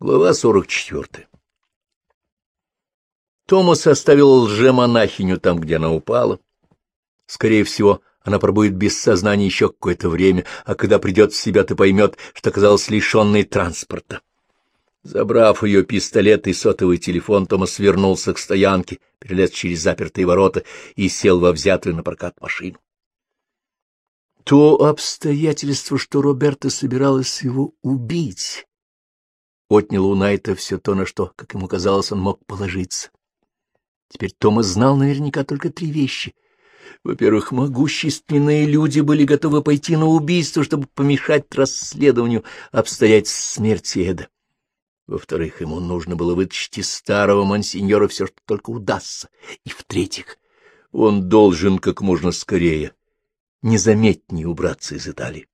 Глава 44. Томас оставил лжемонахиню там, где она упала. Скорее всего, она пробудет без сознания еще какое-то время, а когда придет в себя, ты поймет, что оказалась лишенной транспорта. Забрав ее пистолет и сотовый телефон, Томас вернулся к стоянке, перелез через запертые ворота и сел во взятую на прокат машину. То обстоятельство, что Роберта собиралась его убить, отнял у Найта все то, на что, как ему казалось, он мог положиться. Теперь Томас знал наверняка только три вещи. Во-первых, могущественные люди были готовы пойти на убийство, чтобы помешать расследованию обстоятельств смерти Эда. Во-вторых, ему нужно было вытащить из старого мансиньора все, что только удастся. И в-третьих, он должен как можно скорее, незаметнее убраться из Италии.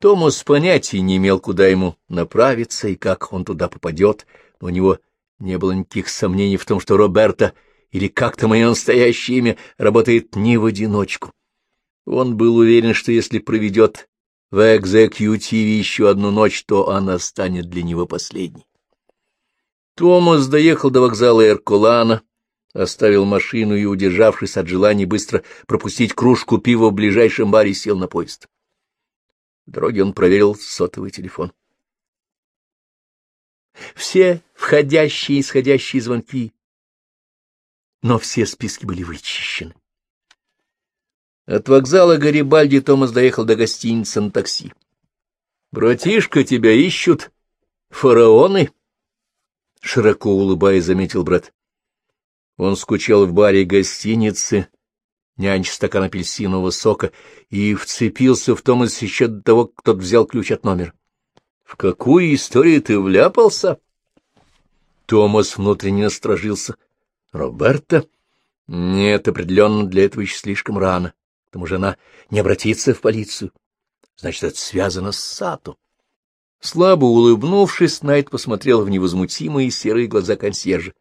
Томас понятия не имел, куда ему направиться и как он туда попадет, но у него не было никаких сомнений в том, что Роберта, или как-то мое настоящее имя, работает не в одиночку. Он был уверен, что если проведет в экзекьютиве еще одну ночь, то она станет для него последней. Томас доехал до вокзала Эркулана, оставил машину и, удержавшись от желания быстро пропустить кружку пива в ближайшем баре, сел на поезд. Дороге он проверил сотовый телефон. Все входящие и исходящие звонки, но все списки были вычищены. От вокзала Гарибальди Томас доехал до гостиницы на такси. — Братишка, тебя ищут фараоны? — широко улыбаясь, заметил брат. Он скучал в баре гостиницы, нянча стакан апельсинового сока, и вцепился в Томас еще до того, как тот взял ключ от номера. — В какую историю ты вляпался? Томас внутренне насторожился. — Роберта? — Нет, определенно для этого еще слишком рано. К тому же она не обратится в полицию. Значит, это связано с Сато. Слабо улыбнувшись, Найт посмотрел в невозмутимые серые глаза консьержа.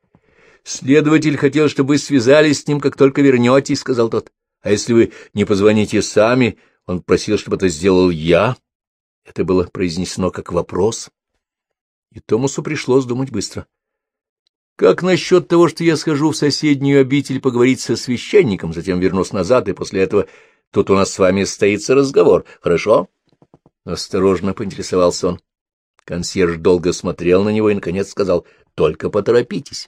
Следователь хотел, чтобы вы связались с ним, как только вернетесь, — сказал тот. — А если вы не позвоните сами, он просил, чтобы это сделал я. Это было произнесено как вопрос. И Томасу пришлось думать быстро. — Как насчет того, что я схожу в соседнюю обитель поговорить со священником, затем вернусь назад, и после этого тут у нас с вами состоится разговор, хорошо? Осторожно поинтересовался он. Консьерж долго смотрел на него и, наконец, сказал, — Только поторопитесь.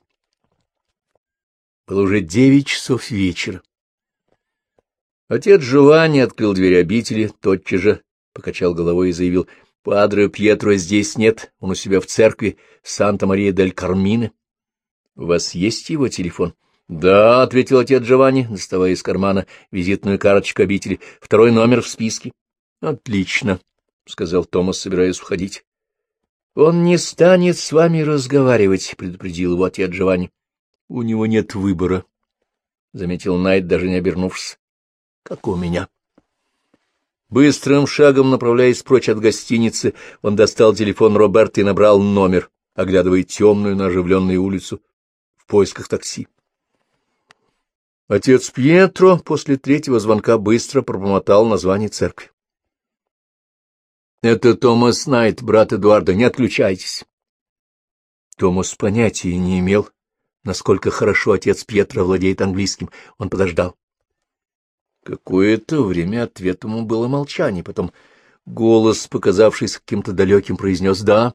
Было уже девять часов вечера. Отец Жованни открыл дверь обители, тотчас же покачал головой и заявил, — Падре Пьетро здесь нет, он у себя в церкви Санта-Мария-дель-Кармине. — У вас есть его телефон? — Да, — ответил отец Джованни, доставая из кармана визитную карточку обители. — Второй номер в списке. — Отлично, — сказал Томас, собираясь уходить. — Он не станет с вами разговаривать, — предупредил его отец Джованни. — У него нет выбора, — заметил Найт, даже не обернувшись. — Как у меня. Быстрым шагом, направляясь прочь от гостиницы, он достал телефон Роберта и набрал номер, оглядывая темную, на оживленную улицу в поисках такси. Отец Пьетро после третьего звонка быстро пробормотал название церкви. — Это Томас Найт, брат Эдуарда, не отключайтесь. Томас понятия не имел, насколько хорошо отец Пьетро владеет английским. Он подождал. Какое-то время ответ ему было молчание, потом голос, показавшийся каким-то далеким, произнес «Да».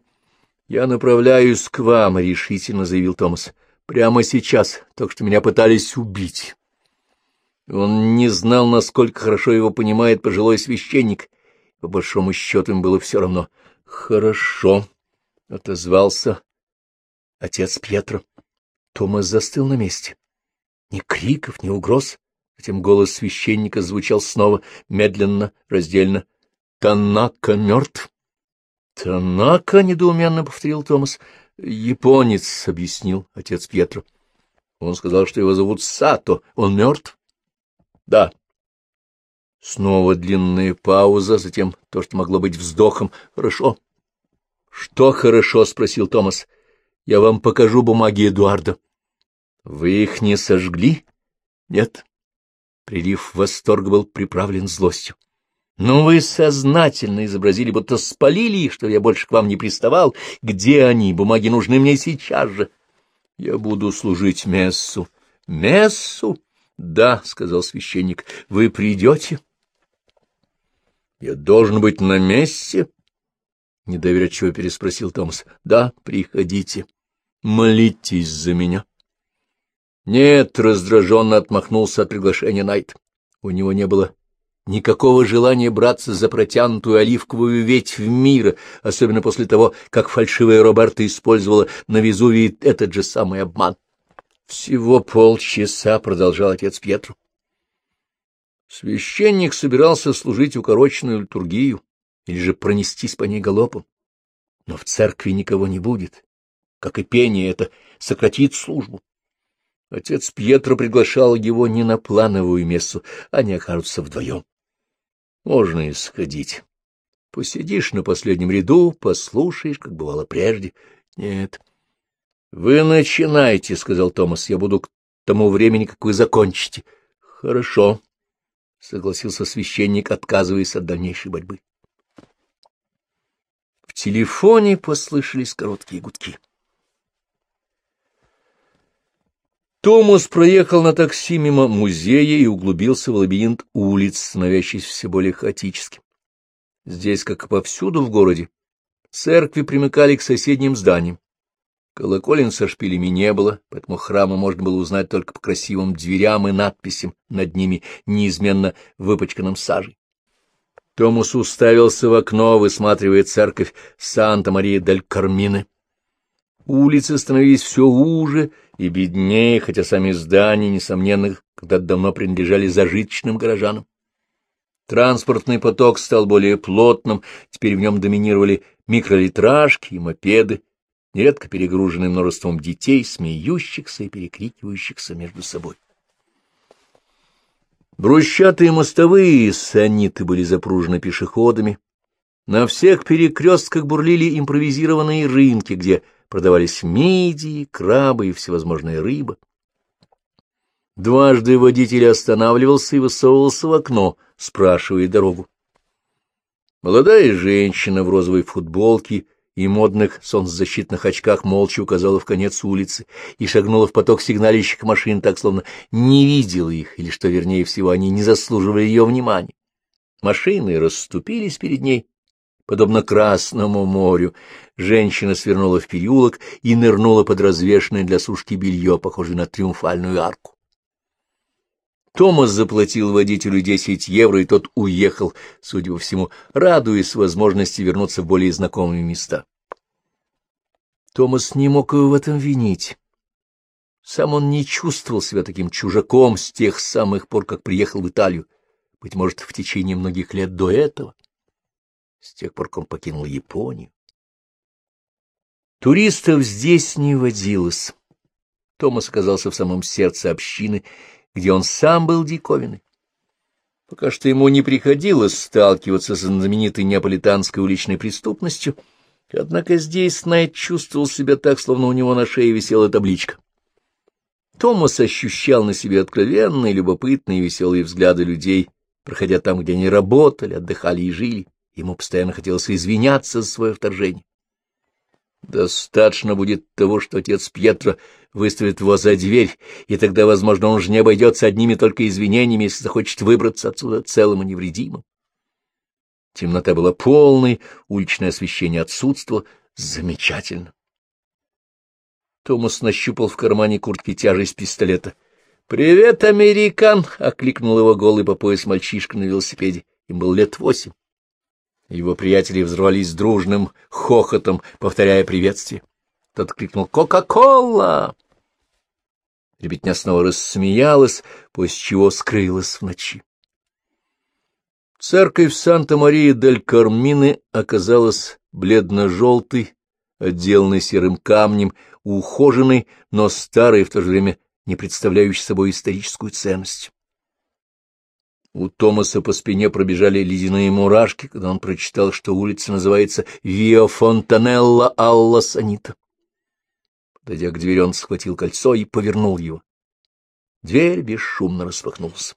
«Я направляюсь к вам», — решительно заявил Томас. «Прямо сейчас, только что меня пытались убить». Он не знал, насколько хорошо его понимает пожилой священник. По большому счету им было все равно. «Хорошо», — отозвался отец Пьетро. Томас застыл на месте. Ни криков, ни угроз. Затем голос священника звучал снова, медленно, раздельно. «Танака мертв?» «Танака?» — недоуменно повторил Томас. «Японец», — объяснил отец Пьетро. Он сказал, что его зовут Сато. Он мертв? Да. Снова длинная пауза, затем то, что могло быть вздохом. Хорошо. Что хорошо? — спросил Томас. Я вам покажу бумаги Эдуарда. Вы их не сожгли? Нет. Прилив восторга был приправлен злостью. Но вы сознательно изобразили, будто спалили что я больше к вам не приставал. Где они? Бумаги нужны мне сейчас же. Я буду служить мессу. Мессу? Да, — сказал священник. Вы придете? Я должен быть на месте? Недоверчиво переспросил Томас. Да, приходите. Молитесь за меня. Нет, раздраженно отмахнулся от приглашения Найт. У него не было никакого желания браться за протянутую оливковую ветвь мира, особенно после того, как фальшивая Роберта использовала на Везувии этот же самый обман. Всего полчаса, — продолжал отец Пьетро. Священник собирался служить укороченную литургию или же пронестись по ней галопом. Но в церкви никого не будет. Как и пение, это сократит службу. Отец Пьетро приглашал его не на плановую мессу, они окажутся вдвоем. Можно и сходить. Посидишь на последнем ряду, послушаешь, как бывало прежде. Нет. — Вы начинайте, — сказал Томас. — Я буду к тому времени, как вы закончите. — Хорошо, — согласился священник, отказываясь от дальнейшей борьбы. В телефоне послышались короткие гудки. Томас проехал на такси мимо музея и углубился в лабиринт улиц, становящийся все более хаотическим. Здесь, как и повсюду в городе, церкви примыкали к соседним зданиям. Колоколен со шпилями не было, поэтому храма можно было узнать только по красивым дверям и надписям над ними, неизменно выпачканным сажей. Томас уставился в окно, высматривая церковь Санта-Мария-дель-Кармине. Улицы становились все уже и беднее, хотя сами здания, несомненно, когда-то давно принадлежали зажиточным горожанам. Транспортный поток стал более плотным, теперь в нем доминировали микролитражки и мопеды, нередко перегруженные множеством детей, смеющихся и перекрикивающихся между собой. Брусчатые мостовые саниты были запружены пешеходами. На всех перекрестках бурлили импровизированные рынки, где продавались мидии, крабы и всевозможная рыба. Дважды водитель останавливался и высовывался в окно, спрашивая дорогу. Молодая женщина в розовой футболке и модных солнцезащитных очках молча указала в конец улицы и шагнула в поток сигналищих машин, так словно не видела их, или, что вернее всего, они не заслуживали ее внимания. Машины расступились перед ней, подобно Красному морю. Женщина свернула в переулок и нырнула под развешенное для сушки белье, похожее на триумфальную арку. Томас заплатил водителю десять евро, и тот уехал, судя по всему, радуясь возможности вернуться в более знакомые места. Томас не мог его в этом винить. Сам он не чувствовал себя таким чужаком с тех самых пор, как приехал в Италию, быть может, в течение многих лет до этого с тех пор, как он покинул Японию. Туристов здесь не водилось. Томас оказался в самом сердце общины, где он сам был диковиной. Пока что ему не приходилось сталкиваться с знаменитой неаполитанской уличной преступностью, однако здесь Найт чувствовал себя так, словно у него на шее висела табличка. Томас ощущал на себе откровенные, любопытные и веселые взгляды людей, проходя там, где они работали, отдыхали и жили. Ему постоянно хотелось извиняться за свое вторжение. Достаточно будет того, что отец Пьетро выставит его за дверь, и тогда, возможно, он уже не обойдется одними только извинениями, если захочет выбраться отсюда целым и невредимым. Темнота была полной, уличное освещение отсутствовало. Замечательно. Томас нащупал в кармане куртки тяжесть пистолета. — Привет, американ! — окликнул его голый по пояс мальчишка на велосипеде. Им был лет восемь. Его приятели взорвались дружным хохотом, повторяя приветствие. Тот крикнул «Кока-кола!». Ребятня снова рассмеялась, после чего скрылась в ночи. Церковь Санта-Мария-дель-Кармины оказалась бледно-желтой, отделанной серым камнем, ухоженной, но старой, в то же время не представляющей собой историческую ценность. У Томаса по спине пробежали ледяные мурашки, когда он прочитал, что улица называется Виа Фонтанелла Алла Санита. Подойдя к двери, он схватил кольцо и повернул его. Дверь бесшумно распахнулась.